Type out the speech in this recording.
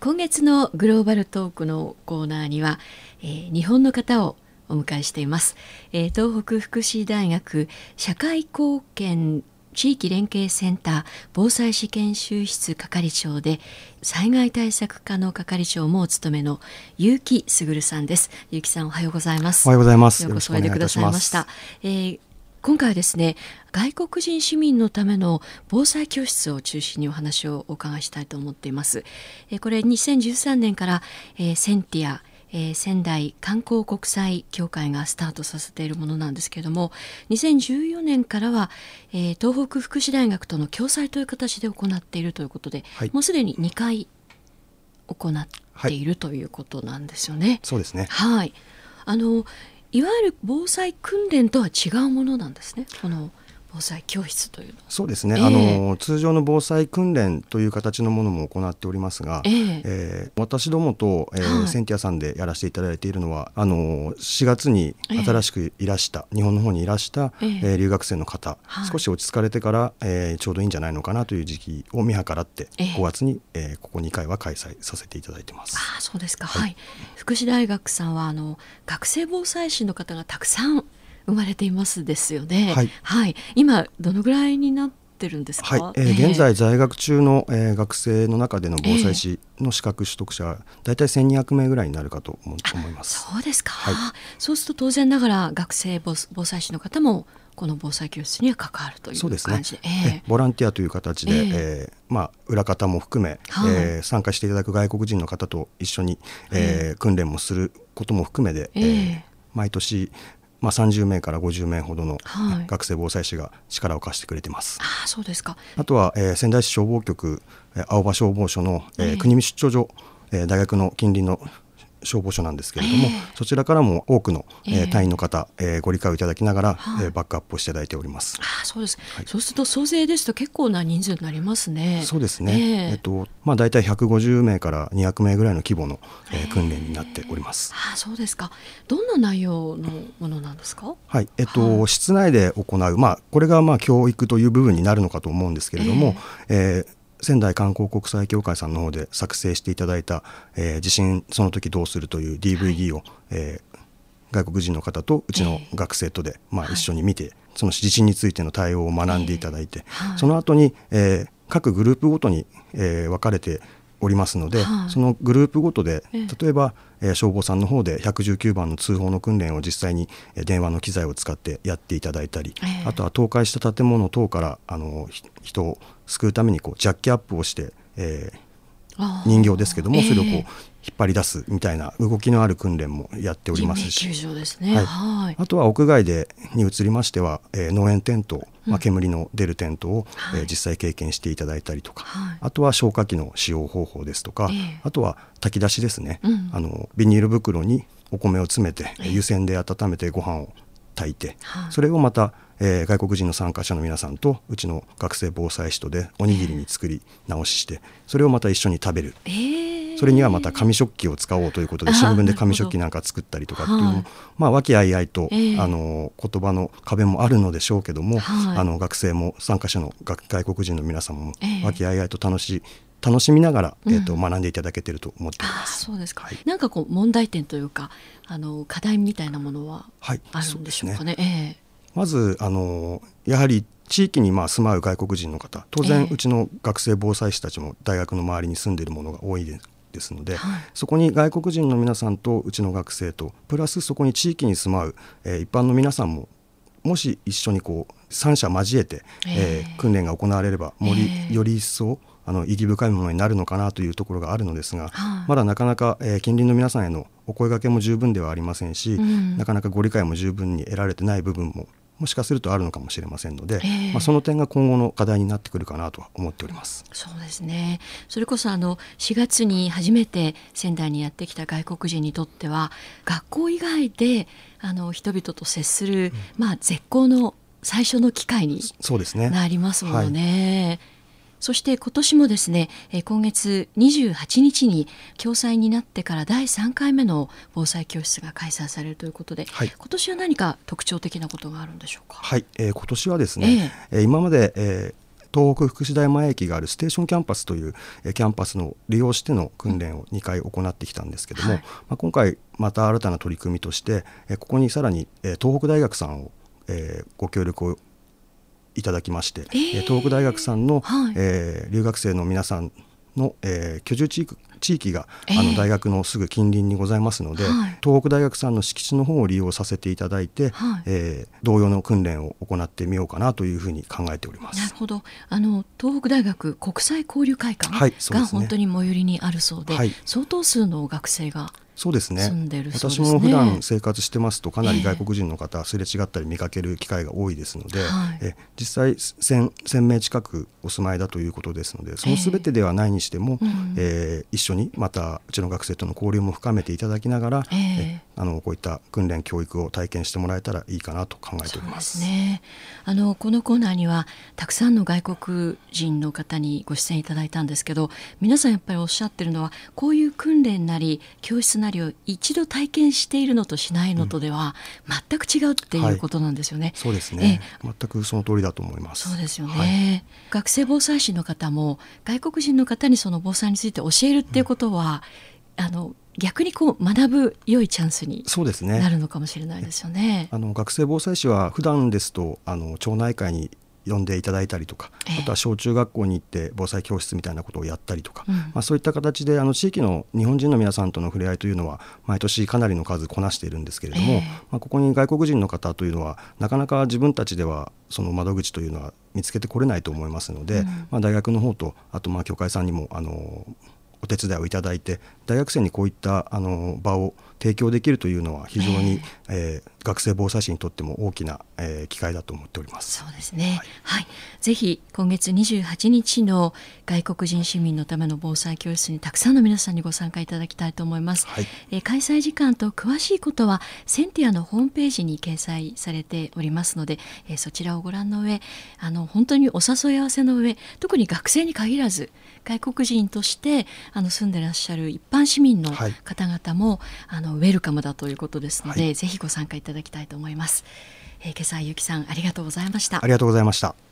今月のグローバルトークのコーナーには、えー、日本の方をお迎えしています、えー、東北福祉大学社会貢献地域連携センター防災試験修室係長で災害対策課の係長もお務めの結城卓さんです。結城さんおはようございます。おはようございます。ようこそおいでくださいました。えー、今回はですね外国人市民のための防災教室を中心にお話をお伺いしたいと思っています。えこれ2013年から、えー、センティアえー、仙台観光国際協会がスタートさせているものなんですけれども2014年からは、えー、東北福祉大学との共催という形で行っているということで、はい、もうすでに2回行っている、はい、ということなんですよね。そうですねはいあのいわゆる防災訓練とは違うものなんですね。この防災教室というそうですね、えー、あの通常の防災訓練という形のものも行っておりますが、えー、えー、私どもと、えー、はい、センティアさんでやらせていただいているのはあの4月に新しくいらした、えー、日本の方にいらした、えー、留学生の方、はい、少し落ち着かれてから、えー、ちょうどいいんじゃないのかなという時期を見計らって、えー、5月に、えー、ここ2回は開催させていただいてます。あそうですか、はい、はい、福祉大学さんはあの学生防災士の方がたくさん生まれていますですよね。はい、はい、今どのぐらいになってるんですか？はい、えー、現在在学中の、えー、学生の中での防災士の資格取得者は大体1200名ぐらいになるかと思います。そうですか、はい、そうすると当然ながら学生防災士の方もこの防災教室には関わるという感じで、ねえー、ボランティアという形で、えー、えー、まあ、裏方も含め、はい、えー、参加していただく外国人の方と一緒に、えー、訓練もすることも含めて、えー、毎年まあ、30名から50名ほどの学生防災士が力を貸してくれてます。はい、あそうですか。あとは、えー、仙台市消防局青葉消防署の、えー、国見出張所、えー、大学の近隣の消防署なんですけれども、えー、そちらからも多くの、えー、隊員の方、えー、ご理解をいただきながら、えー、バックアップをしていただいております。あそうです、はい、そうすると総勢ですと結構な人数になりますね。そうですね。えー、えっとまあ大体150名から200名ぐらいの規模の、えー、訓練になっております。あそうですか。どんな内容のものなんですか？はいえっと、はい、室内で行うまあこれがまあ教育という部分になるのかと思うんですけれども、えー、えー仙台観光国際協会さんの方で作成していただいた、えー、地震その時どうするという DVD を、はい、えー、外国人の方とうちの学生とで、えー、まあ、一緒に見て、はい、その地震についての対応を学んでいただいて、えーはい、その後に、えー、各グループごとに、えー、分かれておりますので、はい、そのグループごとで例えば、えー、消防さんの方で119番の通報の訓練を実際に電話の機材を使ってやっていただいたり、えー、あとは倒壊した建物等からあの人を救うためにこうジャッキアップをして、えー、人形ですけども、それをこう引っ張り出すみたいな動きのある訓練もやっておりますし、ね、はい、あとは屋外でに移りましては、えー、農園テント、まあ、煙の出るテントを、うん、えー、実際経験していただいたりとか、はい、あとは消火器の使用方法ですとか、えー、あとは炊き出しですね、うん、あのビニール袋にお米を詰めて、えー、湯煎で温めてご飯を炊いて、はい、それをまたえー、外国人の参加者の皆さんとうちの学生防災士とでおにぎりに作り直ししてそれをまた一緒に食べる、えー、それにはまた紙食器を使おうということで新聞で紙食器なんか作ったりとかっていうのも、まあ和気あいあいと、えー、あの言葉の壁もあるのでしょうけども、はい、あの学生も参加者の外国人の皆さんも和気あいあいと楽しい楽しみながら、えーと、学んでいただけてると思っています。そうですか、はい、なんかこう問題点というかあの課題みたいなものはあるんでしょうかね。はい、ね。えーまずあのやはり地域にまあ住まう外国人の方当然、うちの学生防災士たちも大学の周りに住んでいるものが多いですので、はい、そこに外国人の皆さんとうちの学生とプラスそこに地域に住まう、えー、一般の皆さんももし一緒にこう三者交えて、えー、訓練が行われればより,、より一層あの意義深いものになるのかなというところがあるのですが、はまだなかなか、えー、近隣の皆さんへのお声がけも十分ではありませんし、うん、なかなかご理解も十分に得られてない部分ももしかするとあるのかもしれませんので、えー、まあ、その点が今後の課題になってくるかなとは思っております。そうですね。それこそあの4月に初めて仙台にやってきた外国人にとっては学校以外であの人々と接する、うん、まあ、絶好の最初の機会になりますもんね。そして今年もですね、今月28日に共催になってから第3回目の防災教室が開催されるということで、はい、今年は何か特徴的なことがあるんでしょうか？はい、えー、今年はですね、えー、今まで、えー東北福祉大前駅があるステーションキャンパスという、えー、キャンパスの利用しての訓練を2回行ってきたんですけども、はい、まあ、今回また新たな取り組みとして、えー、ここにさらに、えー、東北大学さんを、えー、ご協力をいただきまして、えー、東北大学さんの、はい、えー、留学生の皆さんの、えー、居住地域地域が、えー、あの大学のすぐ近隣にございますので、はい、東北大学さんの敷地の方を利用させていただいて、はい、えー、同様の訓練を行ってみようかなというふうに考えております。なるほど。あの東北大学国際交流会館が本当に最寄りにあるそうで、はい、相当数の学生がそうですね、ね、私も普段生活してますとかなり外国人の方、すれ違ったり見かける機会が多いですので、え実際 1000, 1000名近くお住まいだということですのでその全てではないにしても、えー、えー、一緒にまたうちの学生との交流も深めていただきながら、えー、えあのこういった訓練教育を体験してもらえたらいいかなと考えております。ね、あのこのコーナーにはたくさんの外国人の方にご出演いただいたんですけど皆さんやっぱりおっしゃってるのはこういう訓練なり教室なりを一度体験しているのとしないのとでは全く違うっていうことなんですよね。はい、そうですね、全くその通りだと思います。そうですよね、はい、学生防災士の方も外国人の方にその防災について教えるっていうことは、うん、あの逆にこう学ぶ良いチャンスになるのかもしれないですよね。ねあの学生防災士は普段ですとあの町内会に呼んでいただいたりとか、あとは小中学校に行って防災教室みたいなことをやったりとか、うん、まあ、そういった形であの地域の日本人の皆さんとの触れ合いというのは毎年かなりの数こなしているんですけれども、えー、まあ、ここに外国人の方というのはなかなか自分たちではその窓口というのは見つけてこれないと思いますので、うん、まあ、大学の方とあとまあ教会さんにもあのお手伝いをいただいて大学生にこういったあの場を提供できるというのは非常に、えー、えー、学生防災士にとっても大きな、えー、機会だと思っております。そうですね、はい、はい、ぜひ今月28日の外国人市民のための防災教室にたくさんの皆さんにご参加いただきたいと思います、はい、えー、開催時間と詳しいことはセンティアのホームページに掲載されておりますので、えー、そちらをご覧の上あの本当にお誘い合わせの上特に学生に限らず外国人としてあの住んでらっしゃる一般市民の方々も、はい、あのウェルカムだということですので、はい、ぜひご参加いただきたいと思います。えー、今朝ゆきさんありがとうございました。ありがとうございました。